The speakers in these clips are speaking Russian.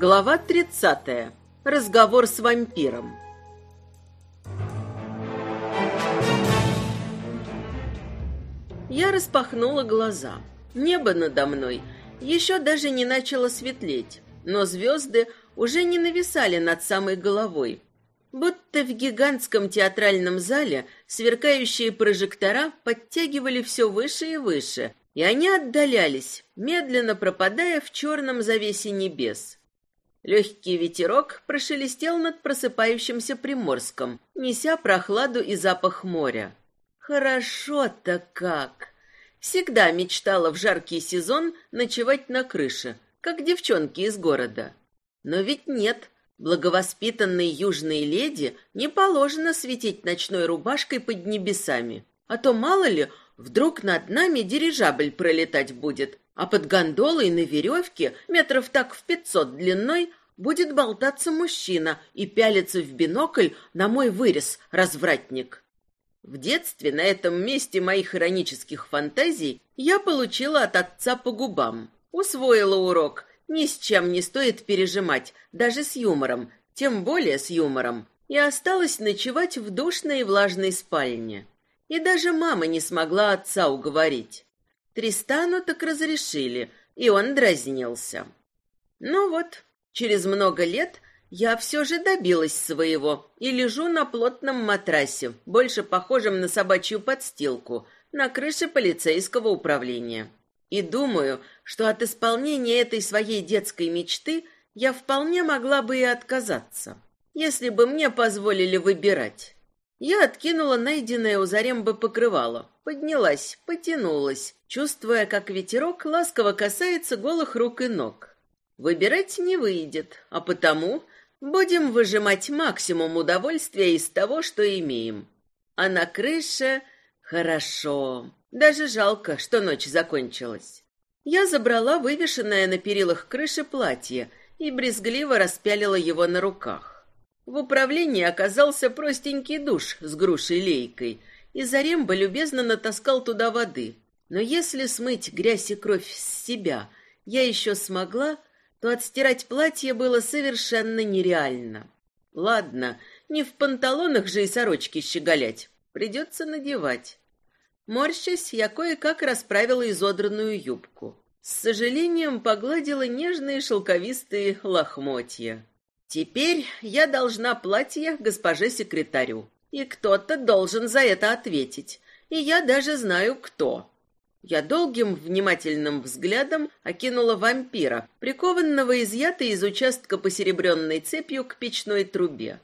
Глава 30. Разговор с вампиром. Я распахнула глаза. Небо надо мной еще даже не начало светлеть, но звезды уже не нависали над самой головой. Будто в гигантском театральном зале сверкающие прожектора подтягивали все выше и выше, и они отдалялись, медленно пропадая в черном завесе небес. Легкий ветерок прошелестел над просыпающимся Приморском, неся прохладу и запах моря. Хорошо-то как! Всегда мечтала в жаркий сезон ночевать на крыше, как девчонки из города. Но ведь нет, благовоспитанной южной леди не положено светить ночной рубашкой под небесами, а то мало ли, вдруг над нами дирижабль пролетать будет, а под гондолой на веревке метров так в пятьсот длиной будет болтаться мужчина и пялиться в бинокль на мой вырез, развратник. В детстве на этом месте моих иронических фантазий я получила от отца по губам. Усвоила урок. Ни с чем не стоит пережимать, даже с юмором, тем более с юмором. И осталась ночевать в душной и влажной спальне. И даже мама не смогла отца уговорить. Тристану так разрешили, и он дразнился. Ну вот, через много лет я все же добилась своего и лежу на плотном матрасе, больше похожем на собачью подстилку, на крыше полицейского управления. И думаю, что от исполнения этой своей детской мечты я вполне могла бы и отказаться, если бы мне позволили выбирать. Я откинула найденное у зарембы покрывало, поднялась, потянулась, чувствуя, как ветерок ласково касается голых рук и ног. Выбирать не выйдет, а потому будем выжимать максимум удовольствия из того, что имеем. А на крыше хорошо. Даже жалко, что ночь закончилась. Я забрала вывешенное на перилах крыши платье и брезгливо распялила его на руках. В управлении оказался простенький душ с грушей-лейкой, и Зарем бы любезно натаскал туда воды. Но если смыть грязь и кровь с себя я еще смогла, то отстирать платье было совершенно нереально. Ладно, не в панталонах же и сорочки щеголять, придется надевать. Морщась, я кое-как расправила изодранную юбку. С сожалением погладила нежные шелковистые лохмотья. Теперь я должна платье госпоже секретарю, и кто-то должен за это ответить, и я даже знаю, кто». Я долгим внимательным взглядом окинула вампира, прикованного изъятой из участка посеребренной цепью к печной трубе.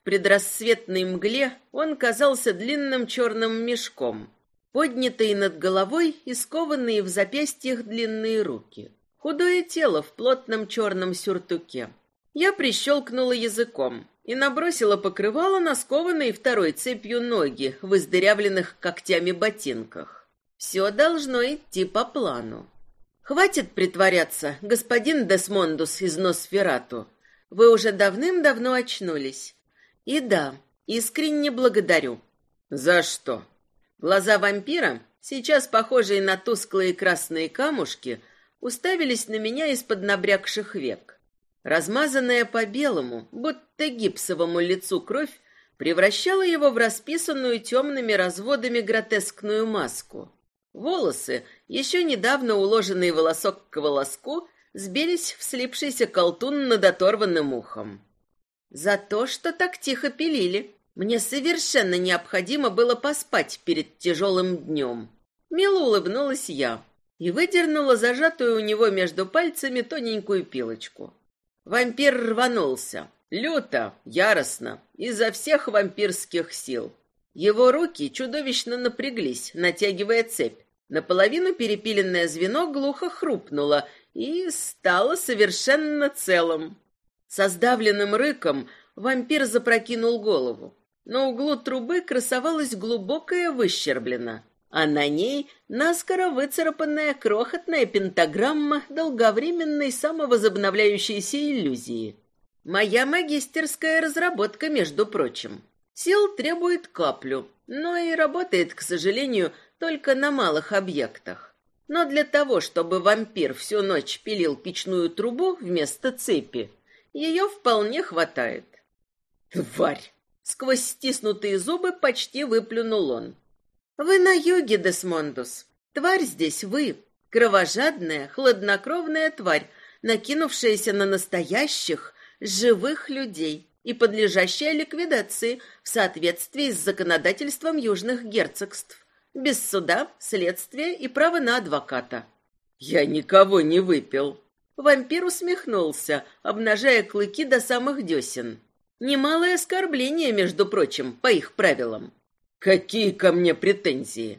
В предрассветной мгле он казался длинным черным мешком, поднятые над головой и скованные в запястьях длинные руки, худое тело в плотном черном сюртуке. Я прищелкнула языком и набросила покрывало на скованные второй цепью ноги в издырявленных когтями ботинках. Все должно идти по плану. «Хватит притворяться, господин Десмондус из Носферату. Вы уже давным-давно очнулись. И да, искренне благодарю». «За что?» Глаза вампира, сейчас похожие на тусклые красные камушки, уставились на меня из-под набрякших век. Размазанная по белому, будто гипсовому лицу кровь превращала его в расписанную темными разводами гротескную маску. Волосы, еще недавно уложенные волосок к волоску, сбились в слипшийся колтун над оторванным ухом. За то, что так тихо пилили, мне совершенно необходимо было поспать перед тяжелым днем. Мило улыбнулась я и выдернула зажатую у него между пальцами тоненькую пилочку. Вампир рванулся. Люто, яростно, изо всех вампирских сил. Его руки чудовищно напряглись, натягивая цепь. Наполовину перепиленное звено глухо хрупнуло и стало совершенно целым. Со сдавленным рыком вампир запрокинул голову. На углу трубы красовалась глубокая выщерблина а на ней наскоро выцарапанная крохотная пентаграмма долговременной самовозобновляющейся иллюзии. Моя магистерская разработка, между прочим. Сил требует каплю, но и работает, к сожалению, только на малых объектах. Но для того, чтобы вампир всю ночь пилил печную трубу вместо цепи, ее вполне хватает. «Тварь!» — сквозь стиснутые зубы почти выплюнул он. Вы на юге, Десмондус. Тварь здесь вы, кровожадная, хладнокровная тварь, накинувшаяся на настоящих, живых людей и подлежащая ликвидации в соответствии с законодательством южных герцогств, без суда, следствия и права на адвоката. «Я никого не выпил!» Вампир усмехнулся, обнажая клыки до самых десен. Немалое оскорбление, между прочим, по их правилам. Какие ко мне претензии?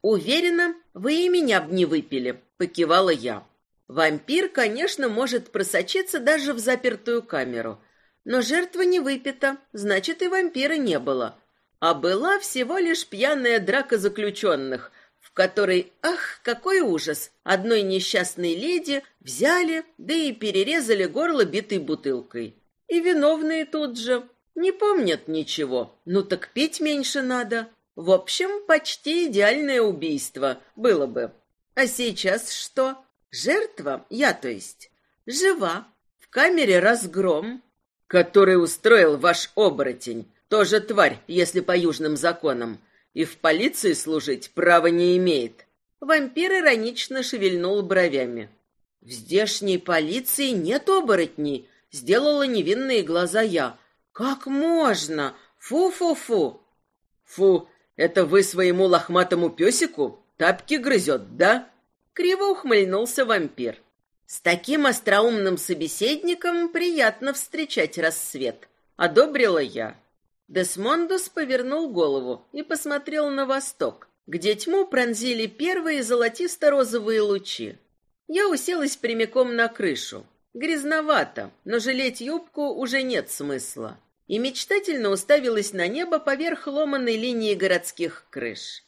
Уверена, вы и меня б не выпили, покивала я. Вампир, конечно, может просочиться даже в запертую камеру, но жертва не выпита, значит и вампира не было. А была всего лишь пьяная драка заключенных, в которой, ах, какой ужас, одной несчастной леди взяли, да и перерезали горло битой бутылкой. И виновные тут же, не помнят ничего. Ну так пить меньше надо. В общем, почти идеальное убийство было бы. А сейчас что? Жертва, я то есть, жива. В камере разгром, который устроил ваш оборотень. Тоже тварь, если по южным законам. И в полиции служить права не имеет. Вампир иронично шевельнул бровями. В здешней полиции нет оборотней, сделала невинные глаза я. Как можно? Фу-фу-фу! Фу, это вы своему лохматому песику тапки грызет, да? Криво ухмыльнулся вампир. С таким остроумным собеседником приятно встречать рассвет. Одобрила я. Десмондус повернул голову и посмотрел на восток, где тьму пронзили первые золотисто-розовые лучи. Я уселась прямиком на крышу. Грязновато, но жалеть юбку уже нет смысла. И мечтательно уставилась на небо поверх ломаной линии городских крыш.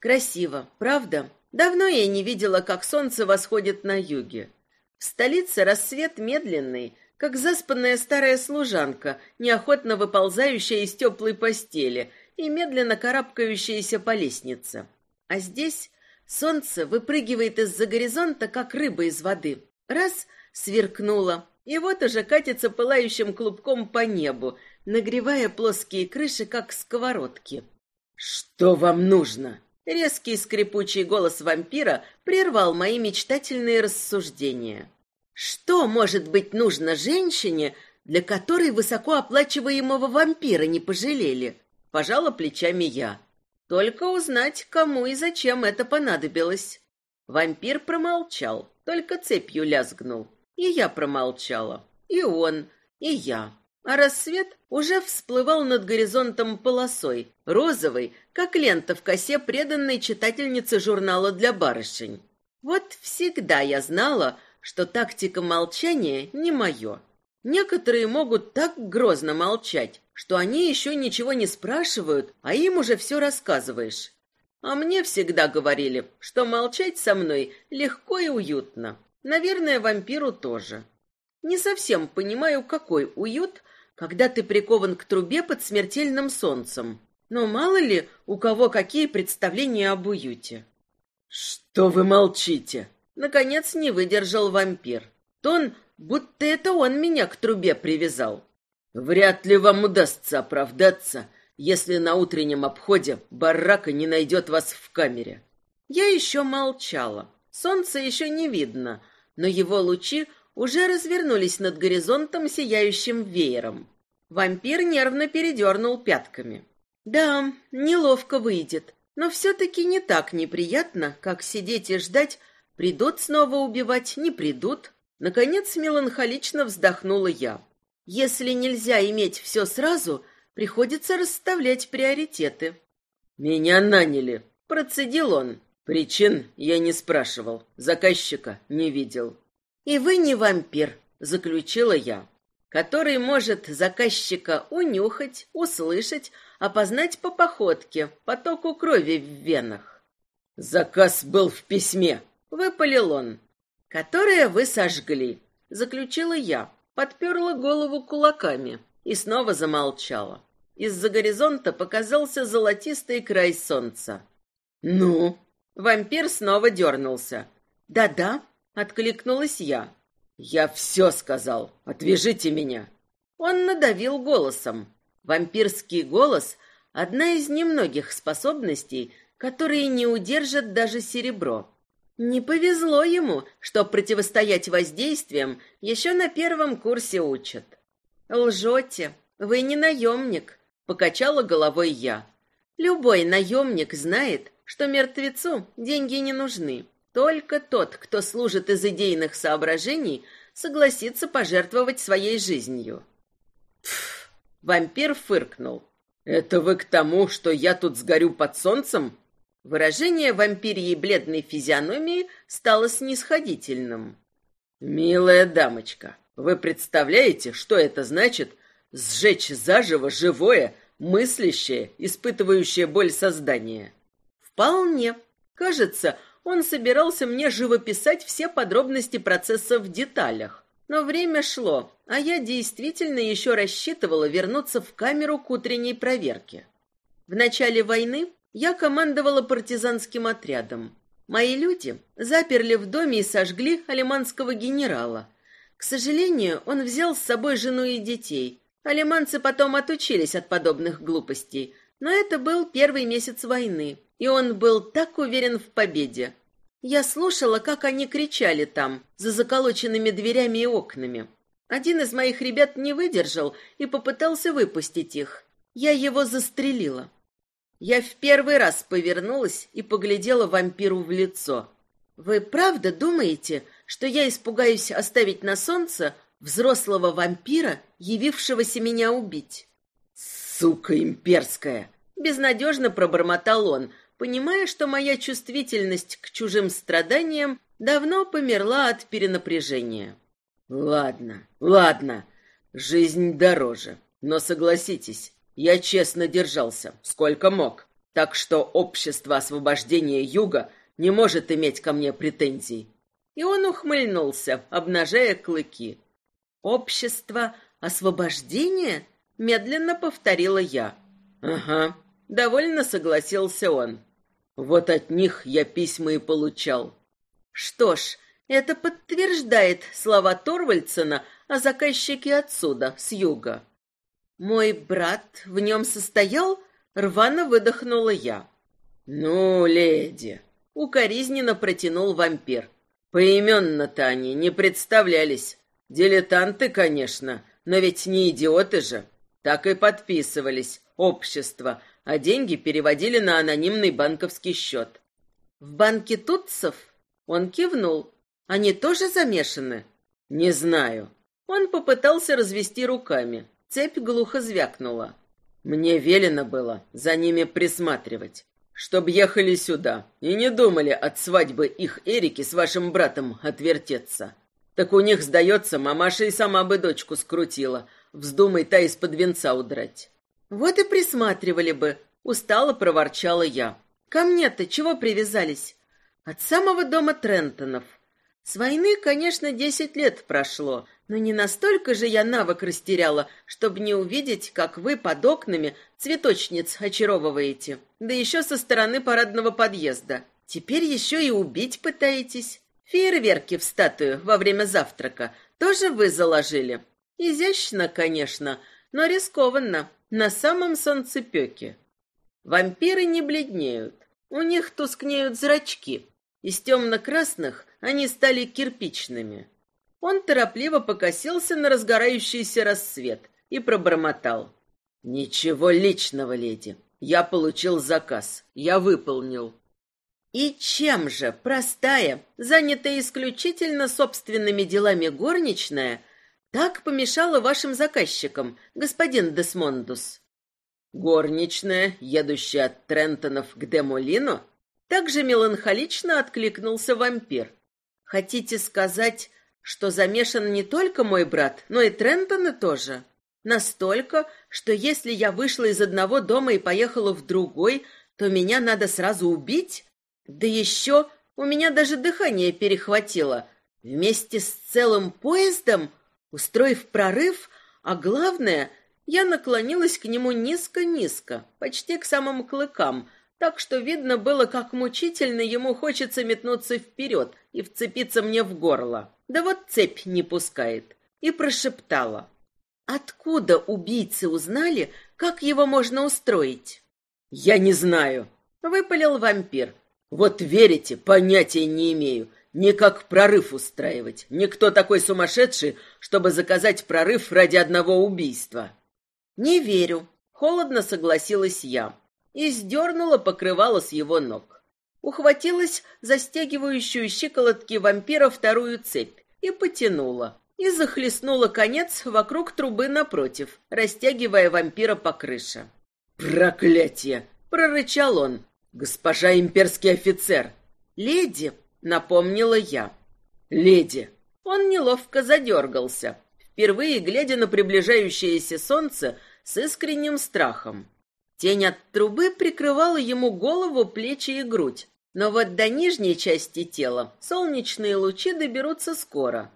Красиво, правда? Давно я не видела, как солнце восходит на юге. В столице рассвет медленный, как заспанная старая служанка, неохотно выползающая из теплой постели и медленно карабкающаяся по лестнице. А здесь солнце выпрыгивает из-за горизонта, как рыба из воды. Раз — Сверкнула, И вот уже катится пылающим клубком по небу, нагревая плоские крыши, как сковородки. «Что вам нужно?» Резкий скрипучий голос вампира прервал мои мечтательные рассуждения. «Что может быть нужно женщине, для которой высокооплачиваемого вампира не пожалели?» Пожала плечами я. «Только узнать, кому и зачем это понадобилось». Вампир промолчал, только цепью лязгнул. И я промолчала. И он, и я. А рассвет уже всплывал над горизонтом полосой, розовой, как лента в косе преданной читательницы журнала для барышень. Вот всегда я знала, что тактика молчания не мое. Некоторые могут так грозно молчать, что они еще ничего не спрашивают, а им уже все рассказываешь. А мне всегда говорили, что молчать со мной легко и уютно. Наверное, вампиру тоже. Не совсем понимаю, какой уют, когда ты прикован к трубе под смертельным солнцем. Но мало ли, у кого какие представления об уюте. Что вы молчите? Наконец не выдержал вампир. Тон, будто это он меня к трубе привязал. Вряд ли вам удастся оправдаться, если на утреннем обходе барака не найдет вас в камере. Я еще молчала. Солнца еще не видно — но его лучи уже развернулись над горизонтом сияющим веером. Вампир нервно передернул пятками. Да, неловко выйдет, но все-таки не так неприятно, как сидеть и ждать, придут снова убивать, не придут. Наконец меланхолично вздохнула я. Если нельзя иметь все сразу, приходится расставлять приоритеты. «Меня наняли», — процедил он. Причин я не спрашивал, заказчика не видел. И вы не вампир, заключила я, который может заказчика унюхать, услышать, опознать по походке, потоку крови в венах. Заказ был в письме, выпалил он, которое вы сожгли, заключила я, подперла голову кулаками и снова замолчала. Из-за горизонта показался золотистый край солнца. «Ну?» Вампир снова дернулся. «Да-да», — откликнулась я. «Я все сказал. Отвяжите меня». Он надавил голосом. Вампирский голос — одна из немногих способностей, которые не удержат даже серебро. Не повезло ему, что противостоять воздействиям еще на первом курсе учат. «Лжете, вы не наемник», — покачала головой я. «Любой наемник знает, что мертвецу деньги не нужны. Только тот, кто служит из идейных соображений, согласится пожертвовать своей жизнью. Пф, вампир фыркнул. «Это вы к тому, что я тут сгорю под солнцем?» Выражение вампирии бледной физиономии стало снисходительным. «Милая дамочка, вы представляете, что это значит сжечь заживо живое, мыслящее, испытывающее боль создание?» Вполне. Кажется, он собирался мне живописать все подробности процесса в деталях. Но время шло, а я действительно еще рассчитывала вернуться в камеру к утренней проверке. В начале войны я командовала партизанским отрядом. Мои люди заперли в доме и сожгли алиманского генерала. К сожалению, он взял с собой жену и детей. Алиманцы потом отучились от подобных глупостей, но это был первый месяц войны, и он был так уверен в победе. Я слушала, как они кричали там, за заколоченными дверями и окнами. Один из моих ребят не выдержал и попытался выпустить их. Я его застрелила. Я в первый раз повернулась и поглядела вампиру в лицо. Вы правда думаете, что я испугаюсь оставить на солнце взрослого вампира, явившегося меня убить? Сука имперская, Безнадежно пробормотал он, понимая, что моя чувствительность к чужим страданиям давно померла от перенапряжения. Ладно, ладно, жизнь дороже. Но согласитесь, я честно держался, сколько мог. Так что общество освобождения Юга не может иметь ко мне претензий. И он ухмыльнулся, обнажая клыки. Общество освобождения? Медленно повторила я. Ага, довольно согласился он. Вот от них я письма и получал. Что ж, это подтверждает слова Торвальдсона о заказчике отсюда, с юга. Мой брат в нем состоял, рвано выдохнула я. Ну, леди, укоризненно протянул вампир. Поименно-то они не представлялись. Дилетанты, конечно, но ведь не идиоты же. Так и подписывались. Общество, а деньги переводили на анонимный банковский счет. «В банке Тутцев?» Он кивнул. «Они тоже замешаны?» «Не знаю». Он попытался развести руками. Цепь глухо звякнула. «Мне велено было за ними присматривать, чтоб ехали сюда и не думали от свадьбы их Эрики с вашим братом отвертеться. Так у них, сдается, мамаша и сама бы дочку скрутила, вздумай та из-под венца удрать». «Вот и присматривали бы», — устало проворчала я. «Ко мне-то чего привязались?» «От самого дома Трентонов. С войны, конечно, десять лет прошло, но не настолько же я навык растеряла, чтобы не увидеть, как вы под окнами цветочниц очаровываете, да еще со стороны парадного подъезда. Теперь еще и убить пытаетесь. Фейерверки в статую во время завтрака тоже вы заложили. Изящно, конечно, но рискованно. На самом солнцепеке. Вампиры не бледнеют, у них тускнеют зрачки. Из темно-красных они стали кирпичными. Он торопливо покосился на разгорающийся рассвет и пробормотал. «Ничего личного, леди. Я получил заказ. Я выполнил». И чем же простая, занятая исключительно собственными делами горничная, так помешала вашим заказчикам, господин Десмондус. Горничная, едущая от Трентонов к Демолину, также меланхолично откликнулся вампир. Хотите сказать, что замешан не только мой брат, но и Трентоны тоже? Настолько, что если я вышла из одного дома и поехала в другой, то меня надо сразу убить? Да еще у меня даже дыхание перехватило. Вместе с целым поездом Устроив прорыв, а главное, я наклонилась к нему низко-низко, почти к самым клыкам, так что видно было, как мучительно ему хочется метнуться вперед и вцепиться мне в горло. Да вот цепь не пускает. И прошептала. «Откуда убийцы узнали, как его можно устроить?» «Я не знаю», — выпалил вампир. «Вот верите, понятия не имею никак прорыв устраивать. Никто такой сумасшедший, чтобы заказать прорыв ради одного убийства. Не верю, холодно согласилась я и сдернула покрывало с его ног. Ухватилась за стягивающую щиколотки вампира вторую цепь и потянула, и захлестнула конец вокруг трубы напротив, растягивая вампира по крыше. «Проклятие!» — прорычал он. «Госпожа имперский офицер!» «Леди!» напомнила я. «Леди!» Он неловко задергался, впервые глядя на приближающееся солнце с искренним страхом. Тень от трубы прикрывала ему голову, плечи и грудь, но вот до нижней части тела солнечные лучи доберутся скоро.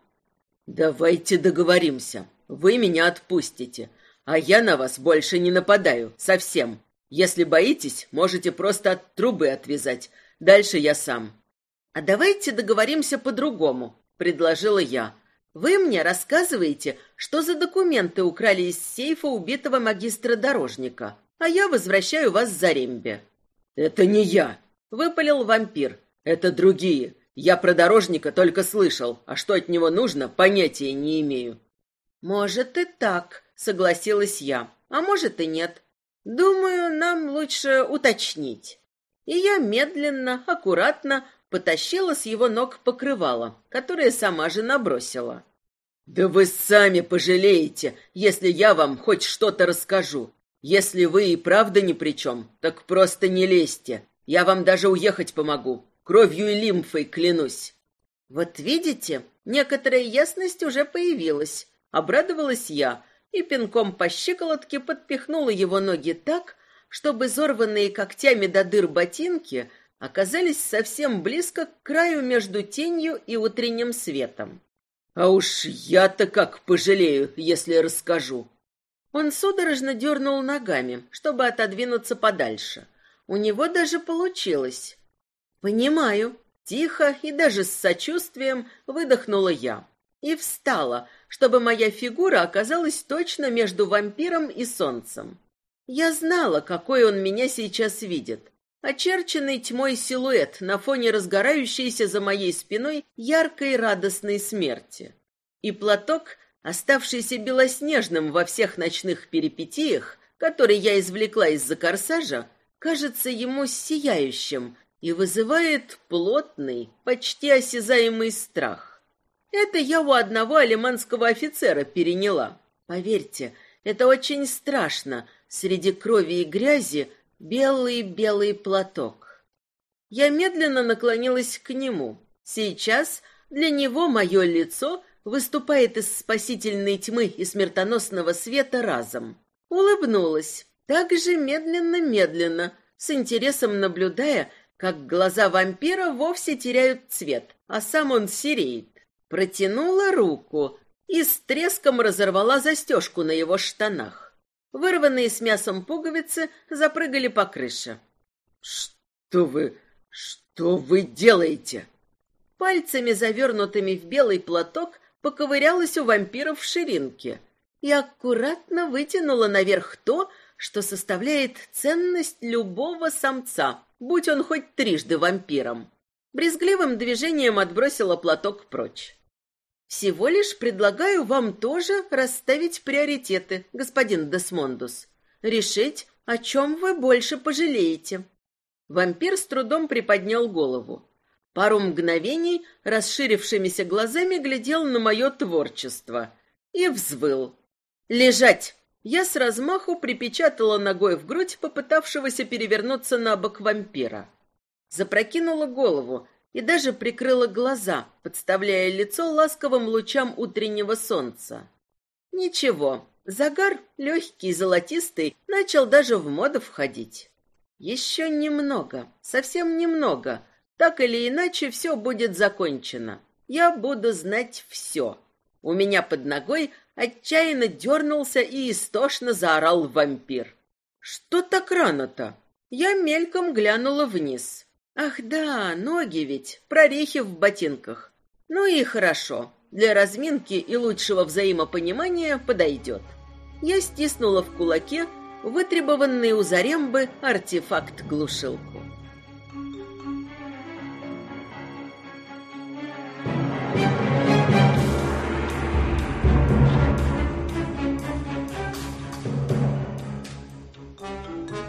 «Давайте договоримся. Вы меня отпустите, а я на вас больше не нападаю, совсем. Если боитесь, можете просто от трубы отвязать, дальше я сам. «А давайте договоримся по-другому», — предложила я. «Вы мне рассказываете, что за документы украли из сейфа убитого магистра Дорожника, а я возвращаю вас за Рембе». «Это не я», — выпалил вампир. «Это другие. Я про Дорожника только слышал, а что от него нужно, понятия не имею». «Может и так», — согласилась я, «а может и нет. Думаю, нам лучше уточнить». И я медленно, аккуратно потащила с его ног покрывало, которое сама же набросила. «Да вы сами пожалеете, если я вам хоть что-то расскажу. Если вы и правда ни при чем, так просто не лезьте. Я вам даже уехать помогу, кровью и лимфой клянусь». «Вот видите, некоторая ясность уже появилась», — обрадовалась я, и пинком по щиколотке подпихнула его ноги так, чтобы изорванные когтями до дыр ботинки — оказались совсем близко к краю между тенью и утренним светом. «А уж я-то как пожалею, если расскажу!» Он судорожно дернул ногами, чтобы отодвинуться подальше. У него даже получилось. «Понимаю», — тихо и даже с сочувствием выдохнула я. И встала, чтобы моя фигура оказалась точно между вампиром и солнцем. Я знала, какой он меня сейчас видит, Очерченный тьмой силуэт на фоне разгорающейся за моей спиной яркой радостной смерти. И платок, оставшийся белоснежным во всех ночных перипетиях, который я извлекла из-за корсажа, кажется ему сияющим и вызывает плотный, почти осязаемый страх. Это я у одного алиманского офицера переняла. Поверьте, это очень страшно. Среди крови и грязи – Белый, белый платок. Я медленно наклонилась к нему. Сейчас для него мое лицо выступает из спасительной тьмы и смертоносного света разом. Улыбнулась, Так же медленно-медленно, с интересом наблюдая, как глаза вампира вовсе теряют цвет, а сам он сереет. Протянула руку и с треском разорвала застежку на его штанах. Вырванные с мясом пуговицы запрыгали по крыше. «Что вы... что вы делаете?» Пальцами, завернутыми в белый платок, поковырялась у вампира в ширинке и аккуратно вытянула наверх то, что составляет ценность любого самца, будь он хоть трижды вампиром. Брезгливым движением отбросила платок прочь. Всего лишь предлагаю вам тоже расставить приоритеты, господин Десмондус. Решить, о чем вы больше пожалеете. Вампир с трудом приподнял голову. Пару мгновений расширившимися глазами глядел на мое творчество и взвыл. «Лежать!» Я с размаху припечатала ногой в грудь попытавшегося перевернуться на бок вампира. Запрокинула голову, и даже прикрыла глаза, подставляя лицо ласковым лучам утреннего солнца. Ничего, загар легкий, золотистый, начал даже в моду входить. Еще немного, совсем немного. Так или иначе, все будет закончено. Я буду знать все. У меня под ногой отчаянно дернулся и истошно заорал вампир. Что так рано-то? Я мельком глянула вниз. Ах да, ноги ведь, прорехи в ботинках. Ну и хорошо, для разминки и лучшего взаимопонимания подойдет. Я стиснула в кулаке вытребованный у Зарембы артефакт-глушилку.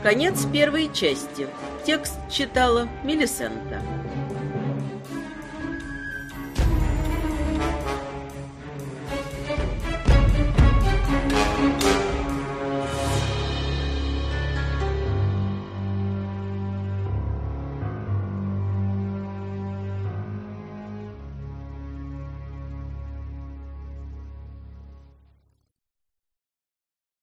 Конец первой части. Текст читала Мелисента.